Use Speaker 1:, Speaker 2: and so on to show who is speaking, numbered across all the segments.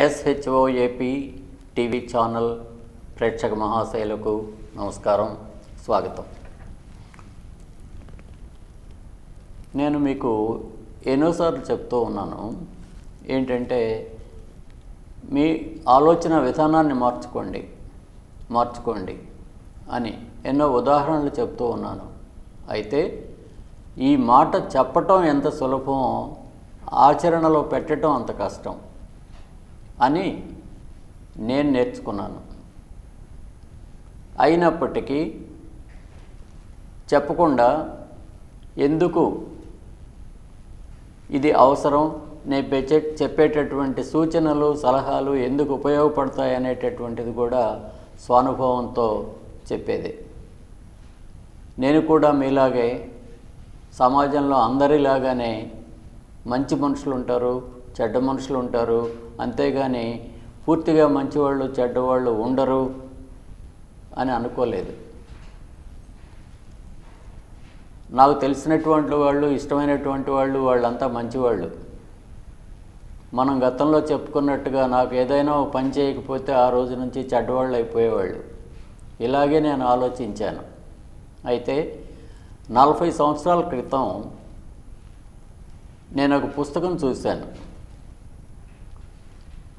Speaker 1: SHO AP TV channel ప్రేక్షక మహాశైలకు నమస్కారం స్వాగతం. నేను మీకు ఎన్నోసార్లు చెప్తూ ఉన్నాను ఏంటంటే మీ ఆలోచన విధానాన్ని మార్చుకోండి మార్చుకోండి అని ఎన్నో ఉదాహరణలు చెప్తూ ఉన్నాను. అయితే ఈ మాట చెప్పటం ఎంత సులభం ఆచరణలో పెట్టడం అంత కష్టం. అని నేను నేర్చుకున్నాను. అయినప్పటికీ చెప్పకుండా ఎందుకు ఇది అవసరం? నేను చెప్పేటటువంటి సూచనలు సలహాలు ఎందుకు ఉపయోగపడతాయి అనేటటువంటిది కూడా స్వానుభవంతో చెప్పేది. నేను కూడా మీలాగే సమాజంలో అందరిలాగానే మంచి మనుషులు ఉంటారు చెడ్డ మనుషులు ఉంటారు. అంతేగాని పూర్తిగా మంచివాళ్ళు చెడ్డవాళ్ళు ఉండరు అని అనుకోలేదు. నాకు తెలిసినటువంటి వాళ్ళు ఇష్టమైనటువంటి వాళ్ళు వాళ్ళంతా మంచివాళ్ళు. మనం గతంలో చెప్పుకున్నట్టుగా నాకు ఏదైనా పని చేయకపోతే ఆ రోజు నుంచి చెడ్డవాళ్ళు అయిపోయేవాళ్ళు. ఇలాగే నేను ఆలోచించాను. అయితే నలభై సంవత్సరాల క్రితం నేను ఒక పుస్తకం చూశాను.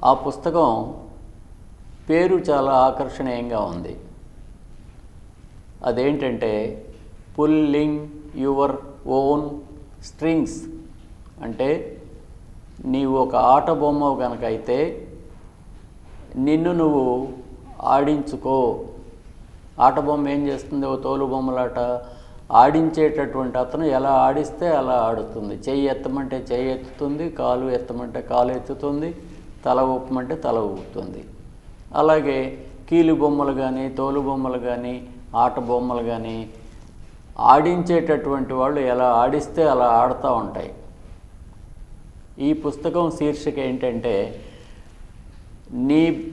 Speaker 1: ఆ పుస్తకం పేరు చాలా ఆకర్షణీయంగా ఉంది. అదేంటంటే పుల్లింగ్ యువర్ ఓన్ స్ట్రింగ్స్ అంటే నీవు ఒక ఆట బొమ్మ కనుక అయితే నిన్ను నువ్వు ఆడించుకో. ఆట బొమ్మ ఏం చేస్తుంది? ఓ తోలు బొమ్మలాట ఆడించేటటువంటి అతను ఎలా ఆడిస్తే అలా ఆడుతుంది. చెయ్యి ఎత్తమంటే చెయ్యి ఎత్తుతుంది కాలు ఎత్తమంటే కాలు ఎత్తుతుంది. తల ఊపమంటే తల ఊపుతుంది. అలాగే కీలు బొమ్మలు కానీ తోలు బొమ్మలు కానీ ఆట బొమ్మలు కానీ ఆడించేటటువంటి వాళ్ళు ఎలా ఆడిస్తే అలా ఆడుతూ ఉంటాయి. ఈ పుస్తకం శీర్షిక ఏంటంటే నీ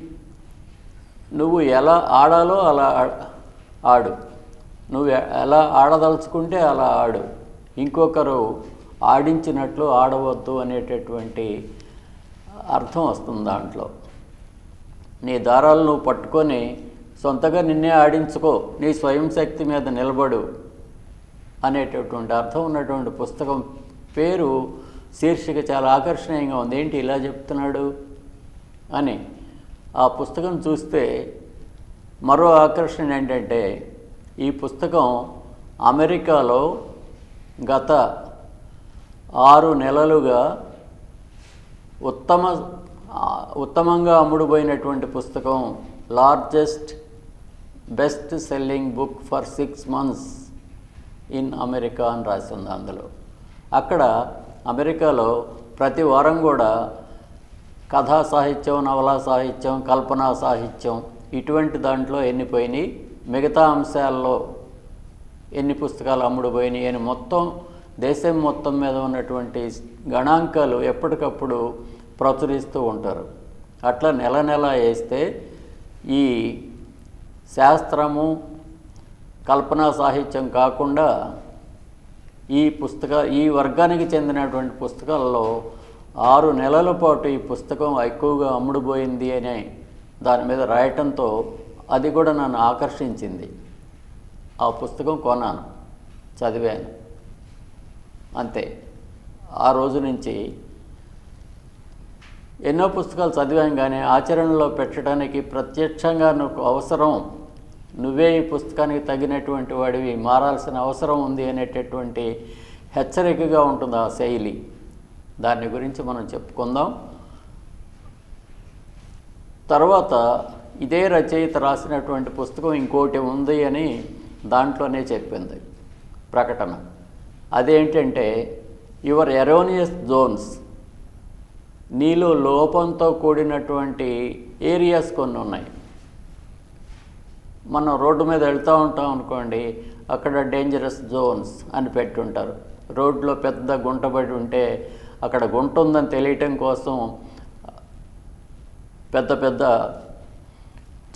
Speaker 1: నువ్వు ఎలా ఆడాలో అలా ఆడు. నువ్వు ఎలా ఆడదలుచుకుంటే అలా ఆడు. ఇంకొకరు ఆడించినట్లు ఆడవద్దు అనేటటువంటి అర్థం వస్తుంది దాంట్లో. నీ దారాలు నువ్వు పట్టుకొని సొంతగా నిన్నే ఆడించుకో నీ స్వయం శక్తి మీద నిలబడు అనేటటువంటి అర్థం ఉన్నటువంటి పుస్తకం పేరు శీర్షిక చాలా ఆకర్షణీయంగా ఉంది. ఏంటి ఇలా చెప్తున్నాడు అని. ఆ పుస్తకం చూస్తే మరో ఆకర్షణ ఏంటంటే ఈ పుస్తకం అమెరికాలో గత ఆరు నెలలుగా ఉత్తమ ఉత్తమంగా అమ్ముడుపోయినటువంటి పుస్తకం largest best selling book for six months in America అని రాసి ఉంది అందులో. అక్కడ అమెరికాలో ప్రతి వారం కూడా కథా సాహిత్యం నవలా సాహిత్యం కల్పనా సాహిత్యం ఇటువంటి దాంట్లో ఎన్నిపోయినాయి. మిగతా అంశాల్లో ఎన్ని పుస్తకాలు అమ్ముడుపోయినాయి అని మొత్తం దేశం మొత్తం మీద ఉన్నటువంటి గణాంకాలు ఎప్పటికప్పుడు ప్రచురిస్తూ ఉంటారు. అట్లా నెల నెల వేస్తే ఈ శాస్త్రము కల్పనా సాహిత్యం కాకుండా ఈ పుస్తక ఈ వర్గానికి చెందినటువంటి పుస్తకాల్లో ఆరు నెలల పాటు ఈ పుస్తకం ఎక్కువగా అమ్ముడుపోయింది అని దాని మీద రాయటంతో అది కూడా నన్ను ఆకర్షించింది. ఆ పుస్తకం కొన్నాను చదివాను. అంతే. ఆ రోజు నుంచి ఎన్నో పుస్తకాలు చదివాం కానీ ఆచరణలో పెట్టడానికి ప్రత్యక్షంగా నువ్వు అవసరం. నువ్వే ఈ పుస్తకానికి తగినటువంటి వాడివి మారాల్సిన అవసరం ఉంది అనేటటువంటి హెచ్చరికగా ఉంటుంది ఆ శైలి. దాని గురించి మనం చెప్పుకుందాం. తర్వాత ఇదే రచయిత రాసినటువంటి పుస్తకం ఇంకోటి ఉంది అని దాంట్లోనే చెప్పింది ప్రకటన. అదేంటంటే యువర్ ఎరోనియస్ జోన్స్ నీలో లోపంతో కూడినటువంటి ఏరియాస్ కొన్ని ఉన్నాయి. మనం రోడ్డు మీద వెళ్తూ ఉంటాం అనుకోండి అక్కడ డేంజరస్ జోన్స్ అని పెట్టుంటారు. రోడ్లో పెద్ద గుంటబడి ఉంటే అక్కడ గుంట ఉందని తెలియటం కోసం పెద్ద పెద్ద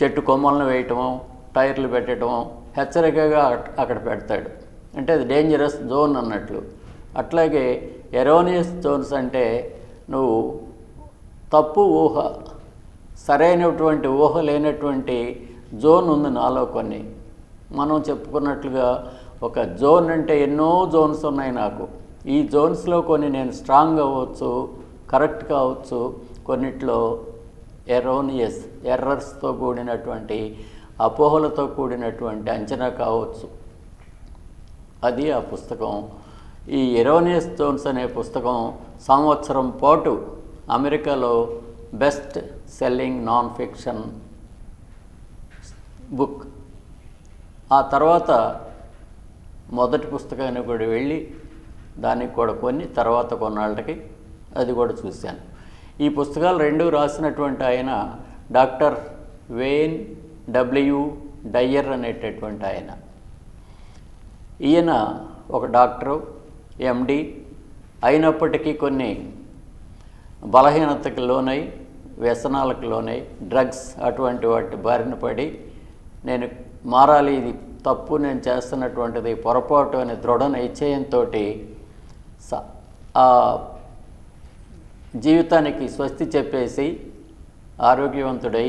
Speaker 1: చెట్టు కొమ్మలను వేయటము టైర్లు పెట్టడము హెచ్చరికగా అక్కడ పెడతాడు. అంటే అది డేంజరస్ జోన్ అన్నట్లు. అట్లాగే ఎరోనియస్ జోన్స్ అంటే నువ్వు తప్పు ఊహ సరైనటువంటి ఊహ లేనటువంటి జోన్ ఉంది నాలో కొన్ని. మనం చెప్పుకున్నట్లుగా ఒక జోన్ అంటే ఎన్నో జోన్స్ ఉన్నాయి నాకు. ఈ జోన్స్లో కొన్ని నేను స్ట్రాంగ్ అవ్వచ్చు కరెక్ట్ కావచ్చు కొన్నిట్లో ఎరోనియస్ ఎర్రర్స్తో కూడినటువంటి అపోహలతో కూడినటువంటి అంచనా కావచ్చు. అది ఆ పుస్తకం. ఈ ఎరోనియస్ జోన్స్ అనే పుస్తకం సంవత్సరం పాటు అమెరికాలో best selling non fiction book. ఆ తర్వాత మొదటి పుస్తకాన్ని కూడా వెళ్ళి దానికి కూడా కొన్ని తర్వాత కొన్నాళ్ళకి అది కూడా చూశాను. ఈ పుస్తకాలు రెండు రాసినటువంటి ఆయన డాక్టర్ వేన్ డబ్ల్యూ డయ్యర్ అనేటటువంటి ఆయన. ఈయన ఒక డాక్టరు ఎండి అయినప్పటికీ కొన్ని బలహీనతకు లోనై వ్యసనాలకు లోనై డ్రగ్స్ అటువంటి వాటి బారిన పడి నేను మారాలి ఇది తప్పు నేను చేస్తున్నటువంటిది పొరపాటు అనే దృఢ నిశ్చయంతో ఆ జీవితానికి స్వస్తి చెప్పేసి ఆరోగ్యవంతుడై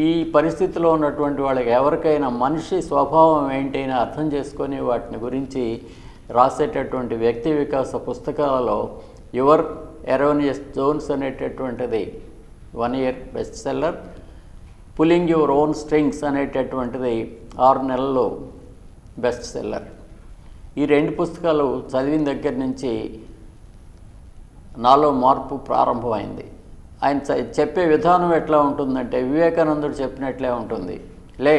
Speaker 1: ఈ పరిస్థితిలో ఉన్నటువంటి వాళ్ళకి ఎవరికైనా మనిషి స్వభావం ఏంటైనా అర్థం చేసుకొని వాటిని గురించి రాసేటటువంటి వ్యక్తి వికాస పుస్తకాలలో యువర్ ఎరోనియస్ జోన్స్ అనేటటువంటిది one year best seller. Pulling your own strings అనేటటువంటిది ఆరు నెలల్లో బెస్ట్ సెల్లర్. ఈ రెండు పుస్తకాలు చదివిన దగ్గర నుంచి నాలో మార్పు ప్రారంభమైంది. ఆయన చెప్పే విధానం ఎట్లా ఉంటుందంటే వివేకానందుడు చెప్పినట్లే ఉంటుంది. లే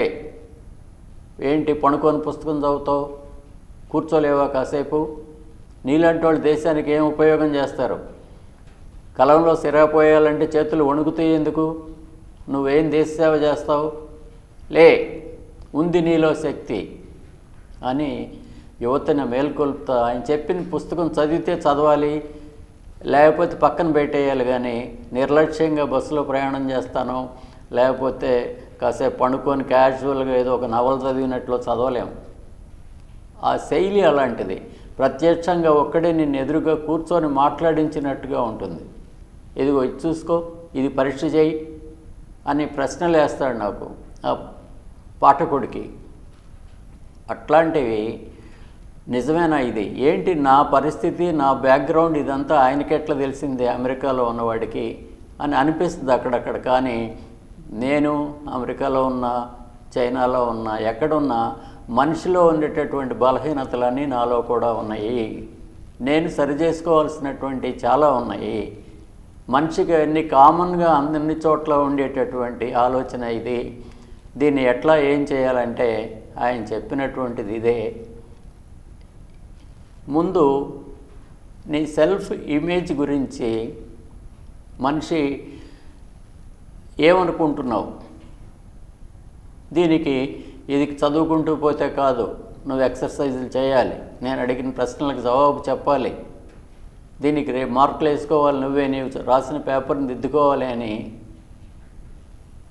Speaker 1: ఏంటి పడుకొని పుస్తకం చదువుతావు? కూర్చోలేవా కాసేపు? నీలాంటి వాళ్ళు దేశానికి ఏం ఉపయోగం చేస్తారు? కలంలో సిరాపోయాలంటే చేతులు వణుకుతాయి ఎందుకు? నువ్వేం దేశ సేవ చేస్తావు? లే ఉంది నీలో శక్తి అని యువతని మేల్కొల్పుతా. ఆయన చెప్పిన పుస్తకం చదివితే చదవాలి. లేకపోతే పక్కన పెట్టేయాలి కానీ నిర్లక్ష్యంగా బస్సులో ప్రయాణం చేస్తాను లేకపోతే కాసేపు పండుకొని క్యాజువల్గా ఏదో ఒక నవల చదివినట్లు చదవలేము ఆ శైలి అలాంటిది. ప్రత్యక్షంగా ఒక్కడే నిన్ను ఎదురుగా కూర్చొని మాట్లాడించినట్టుగా ఉంటుంది. ఇదిగో ఇది చూసుకో ఇది పరీక్ష చేయి అని ప్రశ్నలు వేస్తాడు నాకు ఆ పాఠకుడికి. అట్లాంటివి నిజమేనా ఇది? ఏంటి నా పరిస్థితి నా బ్యాక్గ్రౌండ్ ఇదంతా ఆయనకి ఎట్లా తెలిసింది అమెరికాలో ఉన్నవాడికి అని అనిపిస్తుంది అక్కడక్కడ. కానీ నేను అమెరికాలో ఉన్న చైనాలో ఉన్న ఎక్కడున్నా మనిషిలో ఉండేటటువంటి బలహీనతలన్నీ నాలో కూడా ఉన్నాయి. నేను సరిచేసుకోవాల్సినటువంటి చాలా ఉన్నాయి. మనిషికి అన్ని కామన్గా అన్ని చోట్ల ఉండేటటువంటి ఆలోచన ఇది. దీన్ని ఎట్లా ఏం చేయాలంటే ఆయన చెప్పినటువంటిది ఇదే. ముందు నీ సెల్ఫ్ ఇమేజ్ గురించి మనిషి ఏమనుకుంటున్నావు? దీనికి ఇది చదువుకుంటూ పోతే కాదు నువ్వు ఎక్సర్సైజులు చేయాలి. నేను అడిగిన ప్రశ్నలకు జవాబు చెప్పాలి. దీనికి రేపు మార్కులు వేసుకోవాలి నువ్వే నీవు రాసిన పేపర్ని దిద్దుకోవాలి అని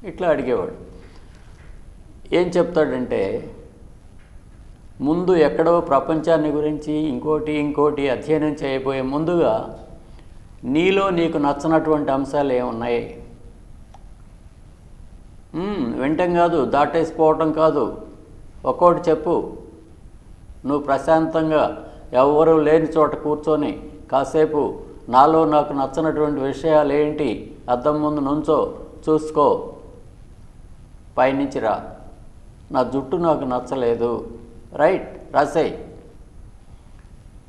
Speaker 1: ఇట్లా అడిగేవాడు. ఏం చెప్తాడంటే ముందు ఎక్కడో ప్రపంచాన్ని గురించి ఇంకోటి ఇంకోటి అధ్యయనం చేయబోయే ముందుగా నీలో నీకు నచ్చనటువంటి అంశాలు ఏమున్నాయి? వింటం కాదు దాటేసిపోవటం కాదు. ఒక్కోటి చెప్పు. నువ్వు ప్రశాంతంగా ఎవరు లేని చోట కూర్చొని కాసేపు నాలో నాకు నచ్చనటువంటి విషయాలు ఏంటి? అద్దం ముందు నుంచో చూసుకో. పైనుంచి రా. నా జుట్టు నాకు నచ్చలేదు. రైట్ రాసేయ్.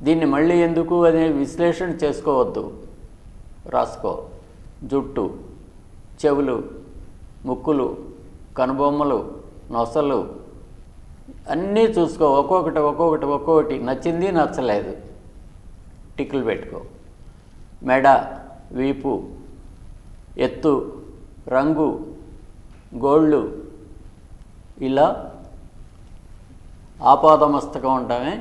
Speaker 1: దీన్ని మళ్ళీ ఎందుకు అనే విశ్లేషణ చేసుకోవద్దు. రాసుకో. జుట్టు చెవులు ముక్కులు కనుబొమ్మలు నొసలు అన్నీ చూసుకో. ఒక్కొక్కటి ఒక్కొక్కటి ఒక్కొక్కటి. నచ్చింది నచ్చలేదు. టిక్కులు పెట్టుకో. మెడ వీపు ఎత్తు రంగు గోళ్ళు ఇలా ఆపాద మస్తకం అంటామే.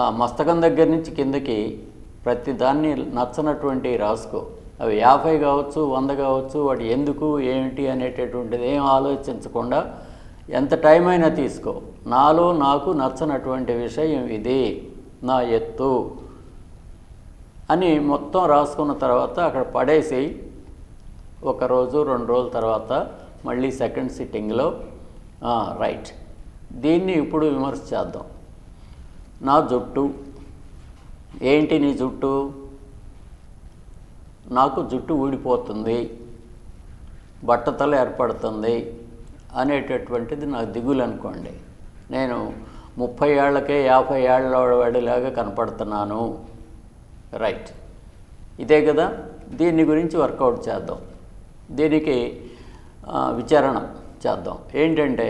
Speaker 1: ఆ మస్తకం దగ్గర నుంచి కిందకి ప్రతి దాన్ని నచ్చనటువంటి రాసుకో. అవి యాభై కావచ్చు వంద కావచ్చు వాటి ఎందుకు ఏమిటి అనేటటువంటిది ఏం ఆలోచించకుండా ఎంత టైం అయినా తీసుకో. నాలో నాకు నచ్చనటువంటి విషయం ఇది నా ఎత్తు అని మొత్తం రాసుకున్న తర్వాత అక్కడ పడేసి ఒకరోజు రెండు రోజుల తర్వాత మళ్ళీ సెకండ్ సిట్టింగ్లో రైట్. దీన్ని ఇప్పుడు విమర్శ చేద్దాం నా జుట్టు ఏంటి నీ జుట్టు? నాకు జుట్టు ఊడిపోతుంది బట్టతల ఏర్పడుతుంది అనేటటువంటిది నాకు దిగులు అనుకోండి నేను ముప్పై ఏళ్ళకే యాభై ఏళ్ళ వాడిలాగా కనపడుతున్నాను. రైట్. ఇదే కదా దీని గురించి వర్కౌట్ చేద్దాం. దీనికి విచారణ చేద్దాం. ఏంటంటే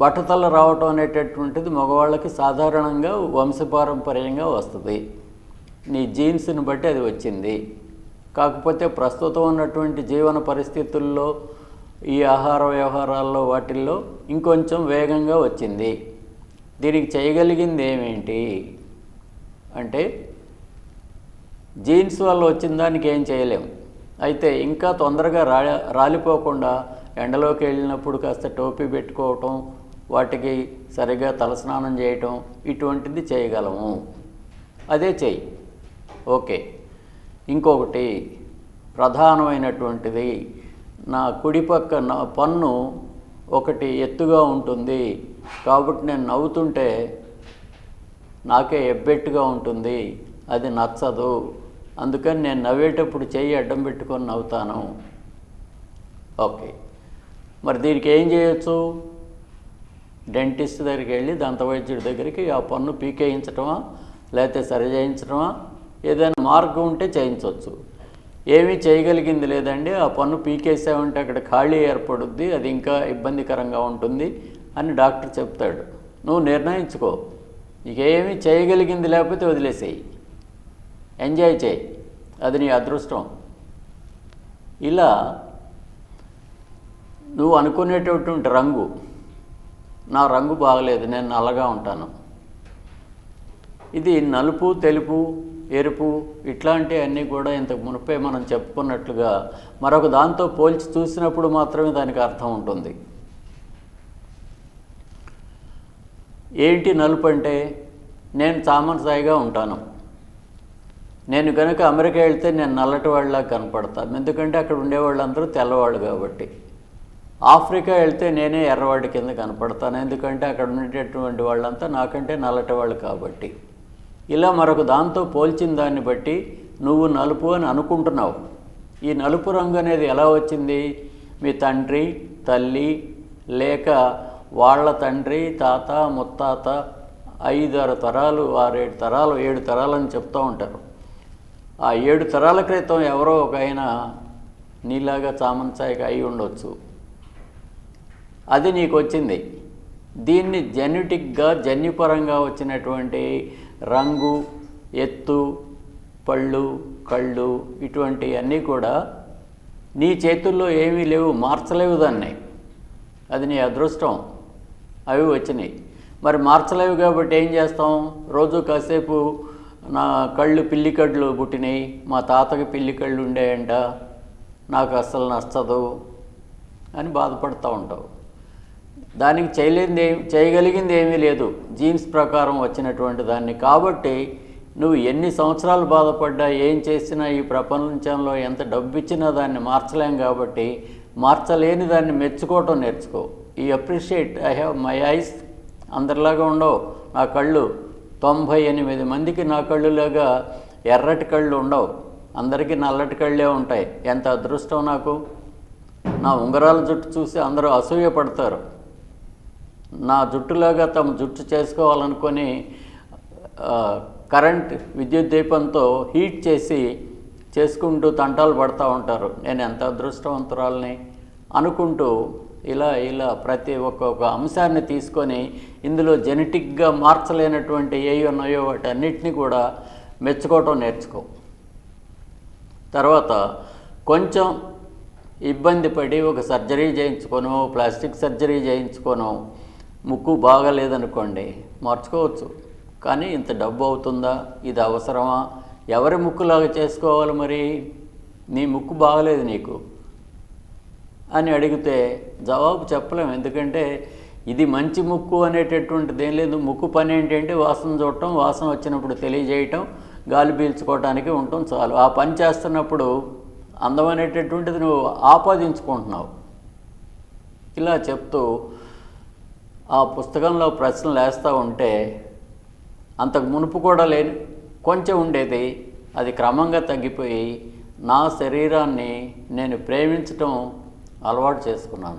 Speaker 1: బట్టతల రావటం అనేటటువంటిది మగవాళ్ళకి సాధారణంగా వంశపారంపర్యంగా వస్తుంది. నీ జీన్స్ని బట్టి అది వచ్చింది. కాకపోతే ప్రస్తుతం ఉన్నటువంటి జీవన పరిస్థితుల్లో ఈ ఆహార వ్యవహారాల్లో వాటిల్లో ఇంకొంచెం వేగంగా వచ్చింది. దీనికి చేయగలిగింది ఏమేంటి? అంటే జీన్స్ వల్ల వచ్చిన దానికి ఏం చేయలేము అయితే ఇంకా తొందరగా రా రాలిపోకుండా ఎండలోకి వెళ్ళినప్పుడు కాస్త టోపీ పెట్టుకోవటం వాటికి సరిగా తలస్నానం చేయటం ఇటువంటిది చేయగలము. అదే చెయ్యి ఓకే. ఇంకొకటి ప్రధానమైనటువంటిది నా కుడిపక్క నా పన్ను ఒకటి ఎత్తుగా ఉంటుంది. కాబట్టి నేను నవ్వుతుంటే నాకే ఎబ్బెట్టుగా ఉంటుంది. అది నచ్చదు. అందుకని నేను నవ్వేటప్పుడు చెయ్యి అడ్డం పెట్టుకొని నవ్వుతాను. ఓకే. మరి దీనికి ఏం చేయొచ్చు? డెంటిస్ట్ దగ్గరికి వెళ్ళి దంతవైద్యుడి దగ్గరికి ఆ పన్ను పీకేయించటమా లేకపోతే సరి చేయించడమా ఏదైనా మార్గం ఉంటే చేయించవచ్చు. ఏమీ చేయగలిగింది లేదండి. ఆ పన్ను పీకేసామంటే అక్కడ ఖాళీ ఏర్పడుద్ది అది ఇంకా ఇబ్బందికరంగా ఉంటుంది అని డాక్టర్ చెప్తాడు. నువ్వు నిర్ణయించుకో. నీకేమీ చేయగలిగింది లేకపోతే వదిలేసేయి. ఎంజాయ్ చేయి. అది నీ అదృష్టం. ఇలా నువ్వు అనుకునేటటువంటి రంగు నా రంగు బాగలేదు నేను నల్లగా ఉంటాను. ఇది నలుపు తెలుపు ఎరుపు ఇట్లాంటి అన్నీ కూడా ఇంతకు మునిపే మనం చెప్పుకున్నట్లుగా మరొక దాంతో పోల్చి చూసినప్పుడు మాత్రమే దానికి అర్థం ఉంటుంది. ఏంటి నలుపు అంటే? నేను సామాన్సాయిగా ఉంటాను. నేను కనుక అమెరికా వెళ్తే నేను నల్లటి వాళ్ళలా కనపడతాను. ఎందుకంటే అక్కడ ఉండేవాళ్ళందరూ తెల్లవాళ్ళు కాబట్టి. ఆఫ్రికా వెళ్తే నేనే ఎర్రవాడి కింద కనపడతాను. ఎందుకంటే అక్కడ ఉండేటటువంటి వాళ్ళంతా నాకంటే నల్లటి వాళ్ళు కాబట్టి. ఇలా మరొక దాంతో పోల్చిన దాన్ని బట్టి నువ్వు నలుపు అని అనుకుంటున్నావు. ఈ నలుపు రంగు అనేది ఎలా వచ్చింది? మీ తండ్రి తల్లి లేక వాళ్ళ తండ్రి తాత ముత్తాత ఐదారు తరాలు ఆరేడు తరాలు ఏడు తరాలని చెప్తూ ఉంటారు. ఆ ఏడు తరాల క్రితం ఎవరో ఒక ఆయన నీలాగా చామంచాయిగా అయి ఉండొచ్చు. అది నీకు వచ్చింది దీన్ని జెనెటిక్గా జన్యుపరంగా వచ్చినటువంటి రంగు ఎత్తు పళ్ళు కళ్ళు ఇటువంటి అన్నీ కూడా నీ చేతుల్లో ఏమీ లేవు మార్చలేవు దాన్ని. అది నీ అదృష్టం. అవి వచ్చినాయి. మరి మార్చలేవు కాబట్టి ఏం చేస్తాం? రోజు కాసేపు నా కళ్ళు పిల్లి కళ్ళు పుట్టినాయి. మా తాతకి పిల్లి కళ్ళు ఉండేయంట. నాకు అస్సలు నచ్చదు అని బాధపడుతూ ఉంటావు. దానికి చేయలేనిది చేయగలిగింది ఏమీ లేదు. జీన్స్ ప్రకారం వచ్చినటువంటి దాన్ని. కాబట్టి నువ్వు ఎన్ని సంవత్సరాలు బాధపడ్డా ఏం చేసినా ఈ ప్రపంచంలో ఎంత డబ్బు ఇచ్చినా దాన్ని మార్చలేం కాబట్టి మార్చలేని దాన్ని మెచ్చుకోవటం నేర్చుకో. ఈ appreciate I have my eyes అందరిలాగా ఉండవు. నా కళ్ళు తొంభై ఎనిమిది మందికి నా కళ్ళులాగా ఎర్రటి కళ్ళు ఉండవు. అందరికీ నల్లటి కళ్ళే ఉంటాయి. ఎంత అదృష్టం నాకు? నా ఉంగరాల జుట్టు చూసి అందరూ అసూయ పడతారు. నా జుట్టులాగా తమ జుట్టు చేసుకోవాలనుకొని కరెంట్ విద్యుత్ దీపంతో హీట్ చేసి చేసుకుంటూ తంటాలు పడతా ఉంటారు. నేను ఎంత అదృష్టవంతురాలని అనుకుంటూ ఇలా ఇలా ప్రతి ఒక్కొక్క అంశాన్ని తీసుకొని ఇందులో జెనెటిక్గా మార్చలేనటువంటి ఏ ఉన్నాయో వాటి అన్నిటినీ కూడా మెచ్చుకోవటం నేర్చుకో. తర్వాత కొంచెం ఇబ్బంది పడి ఒక సర్జరీ చేయించుకోను ప్లాస్టిక్ సర్జరీ చేయించుకోను. ముక్కు బాగాలేదనుకోండి మార్చుకోవచ్చు. కానీ ఇంత డబ్బు అవుతుందా? ఇది అవసరమా? ఎవరి ముక్కులాగా చేసుకోవాలి మరి? నీ ముక్కు బాగలేదు నీకు. అని అడిగితే జవాబు చెప్పలేం. ఎందుకంటే ఇది మంచి ముక్కు అనేటటువంటిది ఏం లేదు. ముక్కు పని ఏంటంటే వాసన చూడటం వాసన వచ్చినప్పుడు తెలియజేయటం గాలి పీల్చుకోవటానికి ఉండటం చాలు. ఆ పని చేస్తున్నప్పుడు అందమైనటువంటిది నువ్వు ఆపాదించుకుంటున్నావు. ఇలా చెప్తూ ఆ పుస్తకంలో ప్రశ్నలు వేస్తూ ఉంటే అంతకు మునుపు కూడా లేని కొంచెం ఉండేది. అది క్రమంగా తగ్గిపోయి నా శరీరాన్ని నేను ప్రేమించటం అలవాటు చేసుకున్నాను.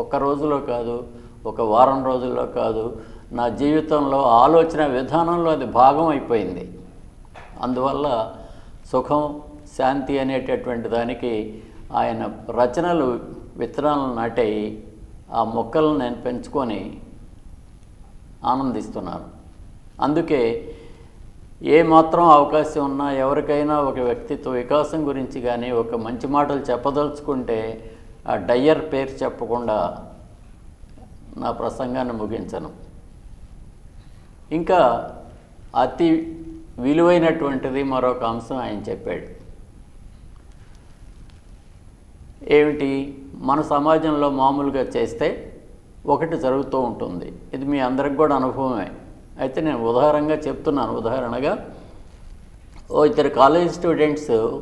Speaker 1: ఒక్క రోజులో కాదు ఒక వారం రోజుల్లో కాదు నా జీవితంలో ఆలోచన విధానంలో అది భాగం అయిపోయింది. అందువల్ల సుఖం శాంతి అనేటటువంటి దానికి ఆయన రచనలు విత్తనాలను నాటాయి. ఆ మొక్కలను నేను పెంచుకొని ఆనందిస్తున్నాను అందుకే ఏ మాత్రం అవకాశం ఉన్నా ఎవరికైనా ఒక వ్యక్తిత్వ వికాసం గురించి కానీ ఒక మంచి మాటలు చెప్పదలుచుకుంటే ఆ డయ్యర్ పేరు చెప్పకుండా నా ప్రసంగాన్ని ముగించను. ఇంకా అతి విలువైనటువంటిది మరొక అంశం ఆయన చెప్పాడు. ఏమిటి? మన సమాజంలో మామూలుగా చేస్తే ఒకటి జరుగుతూ ఉంటుంది. ఇది మీ అందరికి కూడా అనుభవమే. అయితే నేను ఉదాహరణగా చెప్తున్నాను. ఉదాహరణగా ఓ ఇద్దరు కాలేజ్ స్టూడెంట్స్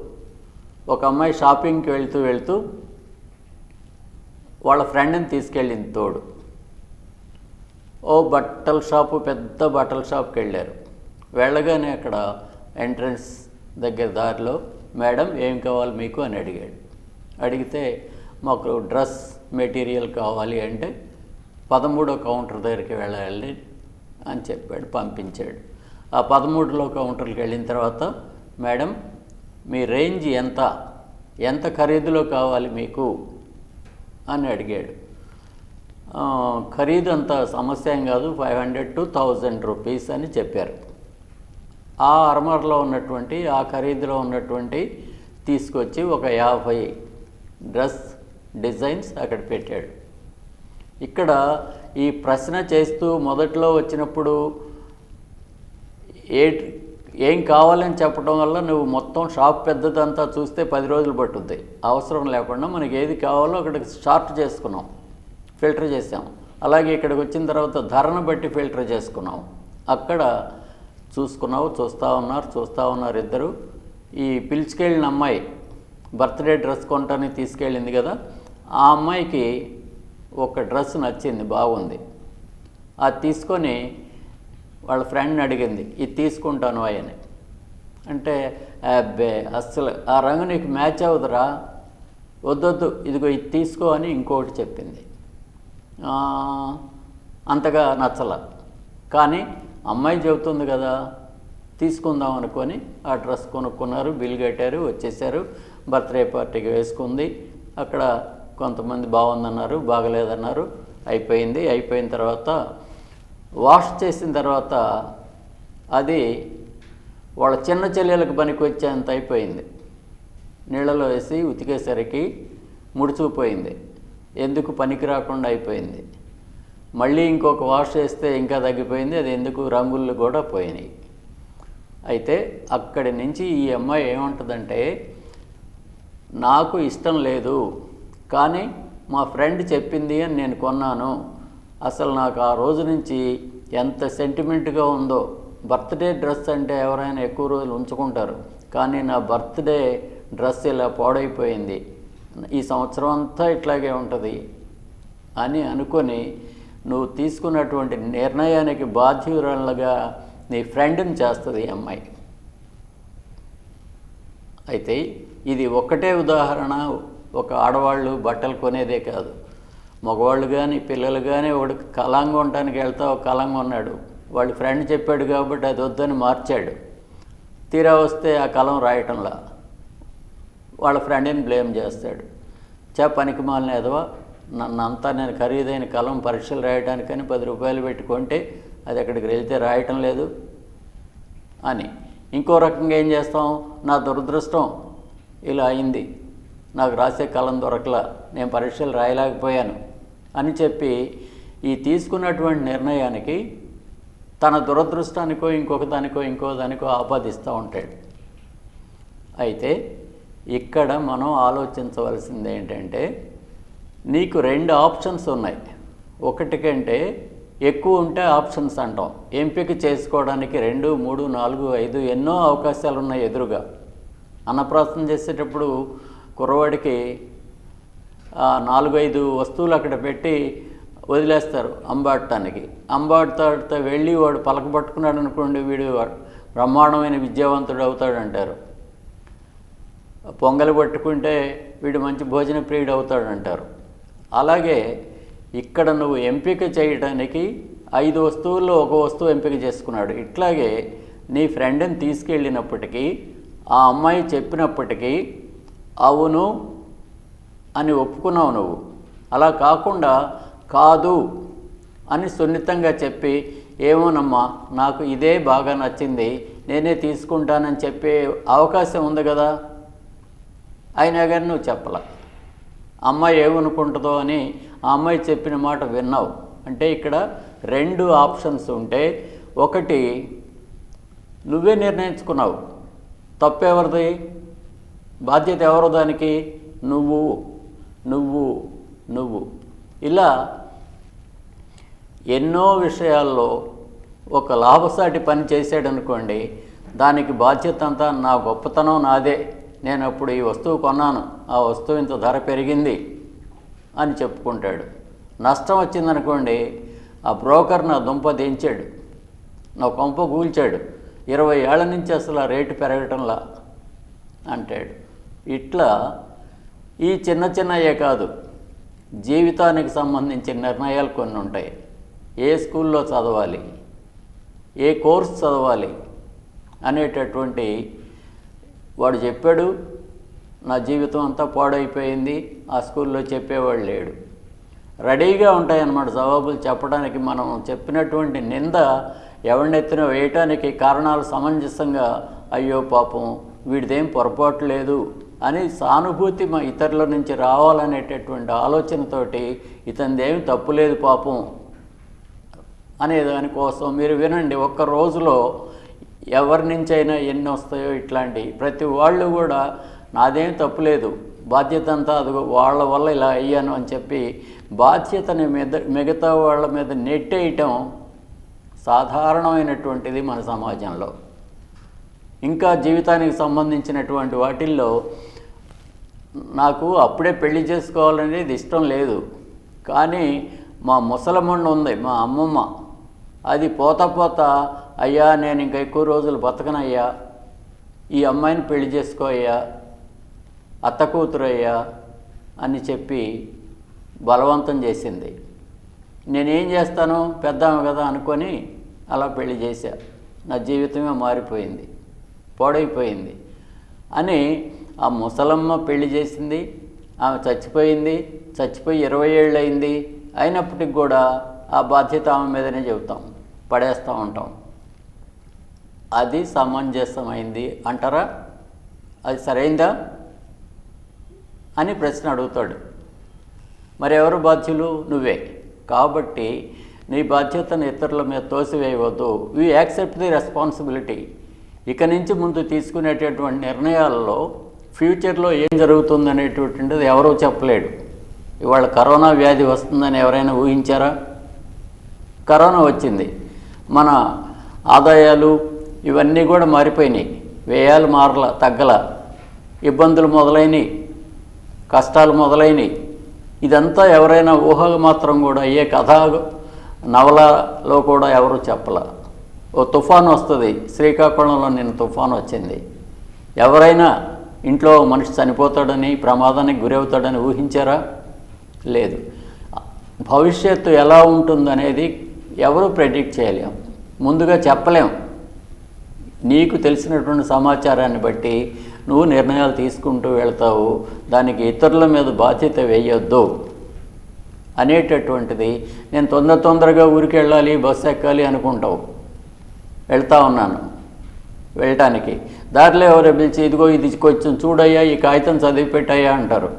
Speaker 1: ఒక అమ్మాయి షాపింగ్కి వెళ్తూ వెళ్తూ వాళ్ళ ఫ్రెండ్ని తీసుకెళ్ళింది తోడు. ఓ బట్టల షాపు పెద్ద బట్టల షాప్కి వెళ్ళారు. వెళ్ళగానే అక్కడ ఎంట్రన్స్ దగ్గర దారిలో మేడం ఏం కావాలి మీకు? అని అడిగాడు. అడిగితే మాకు డ్రెస్ మెటీరియల్ కావాలి అంటే పదమూడో కౌంటర్ దగ్గరికి వెళ్ళాలి అని చెప్పాడు పంపించాడు. ఆ పదమూడులో కౌంటర్కి వెళ్ళిన తర్వాత మేడం మీ రేంజ్ ఎంత? ఎంత ఖరీదులో కావాలి మీకు? అని అడిగాడు. ఖరీదు అంత సమస్య ఏం కాదు five hundred to thousand rupees అని చెప్పారు. ఆ అర్మర్లో ఉన్నటువంటి ఆ ఖరీదులో ఉన్నటువంటి తీసుకొచ్చి ఒక యాభై డ్రెస్ డిజైన్స్ అక్కడ పెట్టాడు. ఇక్కడ ఈ ప్రశ్న చేస్తూ మొదట్లో వచ్చినప్పుడు ఏ ఏం కావాలని చెప్పడం వల్ల నువ్వు మొత్తం షాప్ పెద్దదంతా చూస్తే పది రోజులు పట్టుద్ది. అవసరం లేకుండా మనకి ఏది కావాలో అక్కడికి షార్ట్ చేసుకున్నాం ఫిల్టర్ చేసాం. అలాగే ఇక్కడికి వచ్చిన తర్వాత ధరను బట్టి ఫిల్టర్ చేసుకున్నాం. అక్కడ చూసుకున్నావు చూస్తూ ఉన్నారు చూస్తూ ఉన్నారు ఇద్దరు. ఈ పిలుచుకెళ్ళిన అమ్మాయి బర్త్డే డ్రెస్ కొంటానికి తీసుకెళ్ళింది కదా ఆ అమ్మాయికి ఒక డ్రెస్ నచ్చింది బాగుంది. అది తీసుకొని వాళ్ళ ఫ్రెండ్ని అడిగింది ఇది తీసుకుంటాను అని అంటే అబ్బే అస్సలు ఆ రంగు నీకు మ్యాచ్ అవుదురా వద్దొద్దు ఇదిగో ఇది తీసుకో అని ఇంకోటి చెప్పింది. అంతగా నచ్చల. కానీ అమ్మాయి చెబుతుంది కదా తీసుకుందాం అనుకొని ఆ డ్రెస్ కొనుక్కున్నారు బిల్ కట్టారు వచ్చేసారు. బర్త్డే పార్టీకి వేసుకుంది. అక్కడ కొంతమంది బాగుందన్నారు బాగలేదన్నారు. అయిపోయింది. అయిపోయిన తర్వాత వాష్ చేసిన తర్వాత అది వాళ్ళ చిన్న చెల్లెలకు పనికి వచ్చేంత అయిపోయింది. నీళ్ళలో వేసి ఉతికేసరికి ముడుచుకుపోయింది. ఎందుకు పనికి రాకుండా అయిపోయింది? మళ్ళీ ఇంకొక వాష్ చేస్తే ఇంకా తగ్గిపోయింది. అది ఎందుకు? రంగులు కూడా పోయినాయి. అయితే అక్కడి నుంచి ఈ అమ్మాయి ఏముంటుందంటే నాకు ఇష్టం లేదు కానీ మా ఫ్రెండ్ చెప్పింది అని నేను కొన్నాను. అసలు నాకు ఆ రోజు నుంచి ఎంత సెంటిమెంట్గా ఉందో బర్త్డే డ్రెస్ అంటే ఎవరైనా ఎక్కువ రోజులు ఉంచుకుంటారు కానీ నా బర్త్డే డ్రెస్ ఇలా పాడైపోయింది. ఈ సంవత్సరం అంతా ఇట్లాగే ఉంటుంది అని అనుకొని నువ్వు తీసుకున్నటువంటి నిర్ణయానికి బాధ్యురాలుగా నీ ఫ్రెండ్ని చేస్తుంది ఈ అమ్మాయి. అయితే ఇది ఒక్కటే ఉదాహరణ. ఒక ఆడవాళ్ళు బట్టలు కొనేదే కాదు. మగవాళ్ళు కానీ పిల్లలు కానీ ఒకడు కలంగా ఉండటానికి వెళ్తా ఒక కలంగా ఉన్నాడు. వాళ్ళ ఫ్రెండ్ చెప్పాడు కాబట్టి అది వద్దని మార్చాడు. తీరా వస్తే ఆ కలం రాయటంలా. వాళ్ళ ఫ్రెండ్ని బ్లేమ్ చేస్తాడు. చా పనికి మాలిన ఎదవా నన్ను అంతా నేను ఖరీదైన కలం పరీక్షలు రాయడానికని పది రూపాయలు పెట్టుకుంటే అది అక్కడికి వెళ్తే రాయటం లేదు అని. ఇంకో రకంగా ఏం చేస్తాం? నా దురదృష్టం ఇలా అయింది. నాకు రాసే కలం దొరకలా. నేను పరీక్షలు రాయలేకపోయాను అని చెప్పి ఈ తీసుకున్నటువంటి నిర్ణయానికి తన దురదృష్టానికో ఇంకొక దానికో ఇంకో దానికో ఆపాదిస్తూ ఉంటాడు. అయితే ఇక్కడ మనం ఆలోచించవలసింది ఏంటంటే నీకు రెండు ఆప్షన్స్ ఉన్నాయి. ఒకటి కంటే ఎక్కువ ఉంటే ఆప్షన్స్ అంటాం. ఎంపిక చేసుకోవడానికి రెండు మూడు నాలుగు ఐదు ఎన్నో అవకాశాలు ఉన్నాయి ఎదురుగా. అన్నప్రాసన చేసేటప్పుడు కుర్రవాడికి నాలుగు ఐదు వస్తువులు అక్కడ పెట్టి వదిలేస్తారు అంబాడటానికి అంబాడుతాడితే వెళ్ళి వాడు పలకబట్టుకున్నాడు అనుకోండి వీడు బ్రహ్మాండమైన విద్యావంతుడు అవుతాడు అంటారు పొంగలి పట్టుకుంటే వీడు మంచి భోజన ప్రియుడు అవుతాడంటారు. అలాగే ఇక్కడ నువ్వు ఎంపిక చేయడానికి ఐదు వస్తువుల్లో ఒక వస్తువు ఎంపిక చేసుకున్నాడు. ఇట్లాగే నీ ఫ్రెండ్ని తీసుకెళ్ళినప్పటికీ ఆ అమ్మాయి చెప్పినప్పటికీ అవును అని ఒప్పుకున్నావు నువ్వు. అలా కాకుండా కాదు అని సున్నితంగా చెప్పి ఏమోనమ్మా నాకు ఇదే బాగా నచ్చింది నేనే తీసుకుంటానని చెప్పే అవకాశం ఉంది కదా? అయినా కానీ నువ్వు చెప్పల. అమ్మాయి ఏమనుకుంటుందో అని ఆ అమ్మాయి చెప్పిన మాట విన్నావు. అంటే ఇక్కడ రెండు ఆప్షన్స్ ఉంటే ఒకటి నువ్వే నిర్ణయించుకున్నావు. తప్పెవరిది? బాధ్యత ఎవరు దానికి? నువ్వు నువ్వు నువ్వు. ఇలా ఎన్నో విషయాల్లో ఒక లాభసాటి పని చేశాడనుకోండి దానికి బాధ్యత అంతా నా గొప్పతనం నాదే. నేను అప్పుడు ఈ వస్తువు కొన్నాను ఆ వస్తువు ఇంత ధర పెరిగింది అని చెప్పుకుంటాడు. నష్టం వచ్చిందనుకోండి ఆ బ్రోకర్ నా దుంప దించాడు నా కొంప కూల్చాడు ఇరవై ఏళ్ళ నుంచి అసలు ఆ రేటు పెరగటంలా అంటాడు. ఇట్లా ఈ చిన్న చిన్నయే కాదు జీవితానికి సంబంధించిన నిర్ణయాలు కొన్ని ఉంటాయి. ఏ స్కూల్లో చదవాలి ఏ కోర్స్ చదవాలి అనేటటువంటి వాడు చెప్పాడు నా జీవితం అంతా పాడైపోయింది ఆ స్కూల్లో చెప్పేవాడు లేడు. రెడీగా ఉంటాయన్నమాట జవాబులు చెప్పడానికి మనం చెప్పినటువంటి నింద ఎవరినెత్తిన వేయటానికి కారణాలు సమంజసంగా అయ్యో పాపం వీడిదేం పొరపాటు లేదు అని సానుభూతి మా ఇతరుల నుంచి రావాలనేటటువంటి ఆలోచనతోటి ఇతనిదేమి తప్పులేదు పాపం అనే దానికోసం మీరు వినండి. ఒక్క రోజులో ఎవరి నుంచైనా ఎన్ని వస్తాయో ఇట్లాంటి ప్రతి వాళ్ళు కూడా నాదేం తప్పులేదు బాధ్యత అంతా అది వాళ్ళ వల్ల ఇలా అయ్యాను అని చెప్పి బాధ్యతని మీద మిగతా వాళ్ళ మీద నెట్టేయటం సాధారణమైనటువంటిది మన సమాజంలో. ఇంకా జీవితానికి సంబంధించినటువంటి వాటిల్లో నాకు అప్పుడే పెళ్ళి చేసుకోవాలనేది ఇష్టం లేదు. కానీ మా ముసలమ్మండ ఉంది మా అమ్మమ్మ. అది పోత పోత అయ్యా నేను ఇంకా ఎక్కువ రోజులు బతకనయ్యా. ఈ అమ్మాయిని పెళ్ళి చేసుకో అయ్యా. అత్త కూతురయ్యా. అని చెప్పి బలవంతం చేసింది. నేనేం చేస్తాను? పెద్దాము కదా అనుకొని అలా పెళ్ళి చేశా. నా జీవితమే మారిపోయింది. పాడైపోయింది. అని ఆ ముసలమ్మ పెళ్ళి చేసింది. ఆమె చచ్చిపోయింది. చచ్చిపోయి ఇరవై ఏళ్ళు అయింది అయినప్పటికి కూడా ఆ బాధ్యత ఆమె మీదనే చెబుతాం. పడేస్తూ ఉంటాం. అది సమంజసమైంది అంటారా? అది సరైందా? అని ప్రశ్న అడుగుతాడు. మరి ఎవరు బాధ్యులు? నువ్వే. కాబట్టి నీ బాధ్యతను ఇతరుల మీద తోసివేయవద్దు. యూ యాక్సెప్ట్ ది రెస్పాన్సిబిలిటీ ఇక నుంచి ముందు తీసుకునేటటువంటి నిర్ణయాల్లో ఫ్యూచర్లో ఏం జరుగుతుంది అనేటువంటిది ఎవరూ చెప్పలేడు. ఇవాళ కరోనా వ్యాధి వస్తుందని ఎవరైనా ఊహించారా? కరోనా వచ్చింది. మన ఆదాయాలు ఇవన్నీ కూడా మారిపోయినాయి. వ్యయాలు మారల తగ్గల. ఇబ్బందులు మొదలైనవి కష్టాలు మొదలైనవి ఇదంతా ఎవరైనా ఊహ మాత్రం కూడా ఏ కథ నవలలో కూడా ఎవరు చెప్పలే. ఓ తుఫాన్ వస్తుంది శ్రీకాకుళంలో నిన్న తుఫాను వచ్చింది. ఎవరైనా ఇంట్లో మనిషి చనిపోతాడని ప్రమాదానికి గురవుతాడని ఊహించారా? లేదు. భవిష్యత్తు ఎలా ఉంటుందనేది ఎవరు ప్రెడిక్ట్ చేయలేం. ముందుగా చెప్పలేం. నీకు తెలిసినటువంటి సమాచారాన్ని బట్టి నువ్వు నిర్ణయాలు తీసుకుంటూ వెళ్తావు దానికి ఇతరుల మీద బాధ్యత వేయొద్దు. అనేటటువంటిది నేను తొందర తొందరగా ఊరికి వెళ్ళాలి బస్సు ఎక్కాలి అనుకుంటావు. వెళ్తా ఉన్నాను వెళ్ళటానికి. దారిలో ఎవరో పిలిచి ఇదిగో ఇది కొంచెం చూడయ్యా ఈ కాగితం చదివి పెట్టాయా అంటారు.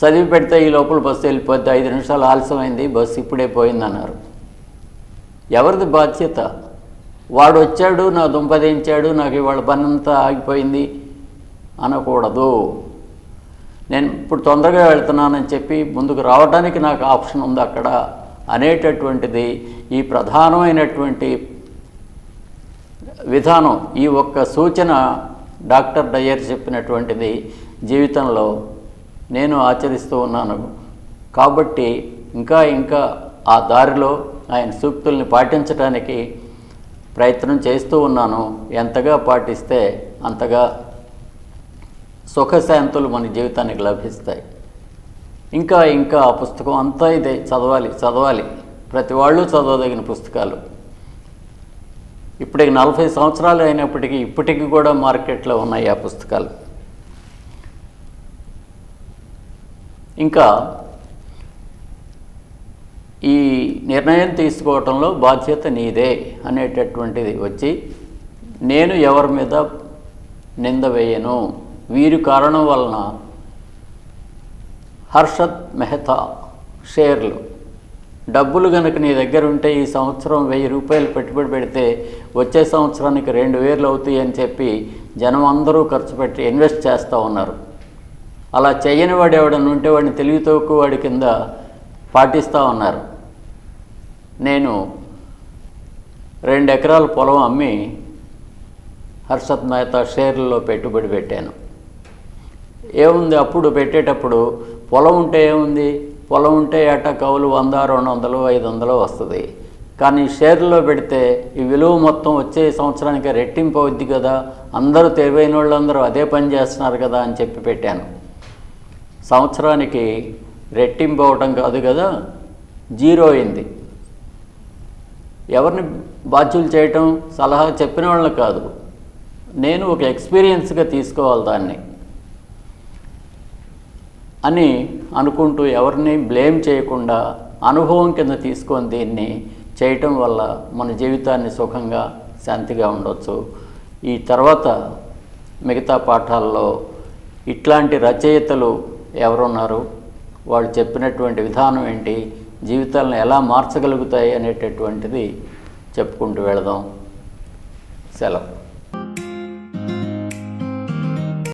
Speaker 1: చదివి పెడితే ఈ లోపల బస్సు వెళ్ళిపోద్ది ఐదు నిమిషాలు ఆలస్యమైంది బస్సు ఇప్పుడే పోయిందన్నారు. ఎవరిది బాధ్యత? వాడు వచ్చాడు నా దుంపదించాడు నాకు ఇవాళ పని అంతా ఆగిపోయింది అనకూడదు. నేను ఇప్పుడు తొందరగా వెళ్తున్నానని చెప్పి ముందుకు రావడానికి నాకు ఆప్షన్ ఉంది అక్కడ అనేటటువంటిది ఈ ప్రధానమైనటువంటి విధానం ఈ ఒక్క సూచన డాక్టర్ డయ్యర్ చెప్పినటువంటిది జీవితంలో నేను ఆచరిస్తూ ఉన్నాను. కాబట్టి ఇంకా ఇంకా ఆ దారిలో ఆయన సూక్తుల్ని పాటించడానికి ప్రయత్నం చేస్తూ ఉన్నాను. ఎంతగా పాటిస్తే అంతగా సుఖశాంతులు మన జీవితానికి లభిస్తాయి. ఇంకా ఇంకా ఆ పుస్తకం అంతా ఇదే. చదవాలి చదవాలి. ప్రతి వాళ్ళు చదవదగిన పుస్తకాలు. ఇప్పటికి నలభై సంవత్సరాలు అయినప్పటికీ ఇప్పటికీ కూడా మార్కెట్లో ఉన్నాయి ఆ పుస్తకాలు. ఇంకా ఈ నిర్ణయం తీసుకోవటంలో బాధ్యత నీదే అనేటటువంటిది వచ్చి నేను ఎవరి మీద నింద వేయను. వీరి కారణం వలన హర్షద్ మెహతా షేర్లు. డబ్బులు కనుక నీ దగ్గర ఉంటే ఈ సంవత్సరం వెయ్యి రూపాయలు పెట్టుబడి పెడితే వచ్చే సంవత్సరానికి రెండు వేలు అవుతాయి అని చెప్పి జనం అందరూ ఖర్చు పెట్టి ఇన్వెస్ట్ చేస్తూ ఉన్నారు. అలా చేయని వాడు ఎవడన్నా ఉంటే వాడిని తెలివి తక్కువ వాడి కింద పాటిస్తూ ఉన్నారు. నేను రెండు ఎకరాల పొలం అమ్మి హర్షత్ మెహతా షేర్లలో పెట్టుబడి పెట్టాను. ఏముంది? అప్పుడు పెట్టేటప్పుడు పొలం ఉంటే ఏముంది? పొలం ఉంటే ఏట కవులు వంద రెండు వందలు ఐదు వందలు వస్తుంది. కానీ షేర్లో పెడితే ఈ విలువ మొత్తం వచ్చే సంవత్సరానికి రెట్టింపు అవుద్ది కదా? అందరూ తెలివైన వాళ్ళందరూ అదే పని చేస్తున్నారు కదా అని చెప్పి పెట్టాను. సంవత్సరానికి రెట్టింపు అవటం కాదు కదా? జీరో అయింది. ఎవరిని బాధ్యులు చేయటం సలహా చెప్పిన వాళ్ళని కాదు. నేను ఒక ఎక్స్పీరియన్స్గా తీసుకోవాలి దాన్ని అని అనుకుంటూ ఎవరిని బ్లేమ్ చేయకుండా అనుభవం కింద తీసుకొని దీన్ని చేయటం వల్ల మన జీవితాన్ని సుఖంగా శాంతిగా ఉండొచ్చు. ఈ తర్వాత మిగతా పాఠాల్లో ఇట్లాంటి రచయితలు ఎవరున్నారు? వాళ్ళు చెప్పినటువంటి విధానం ఏంటి? జీవితాలను ఎలా మార్చగలుగుతాయి అనేటటువంటిది చెప్పుకుంటూ వెళదాం. సెలవు.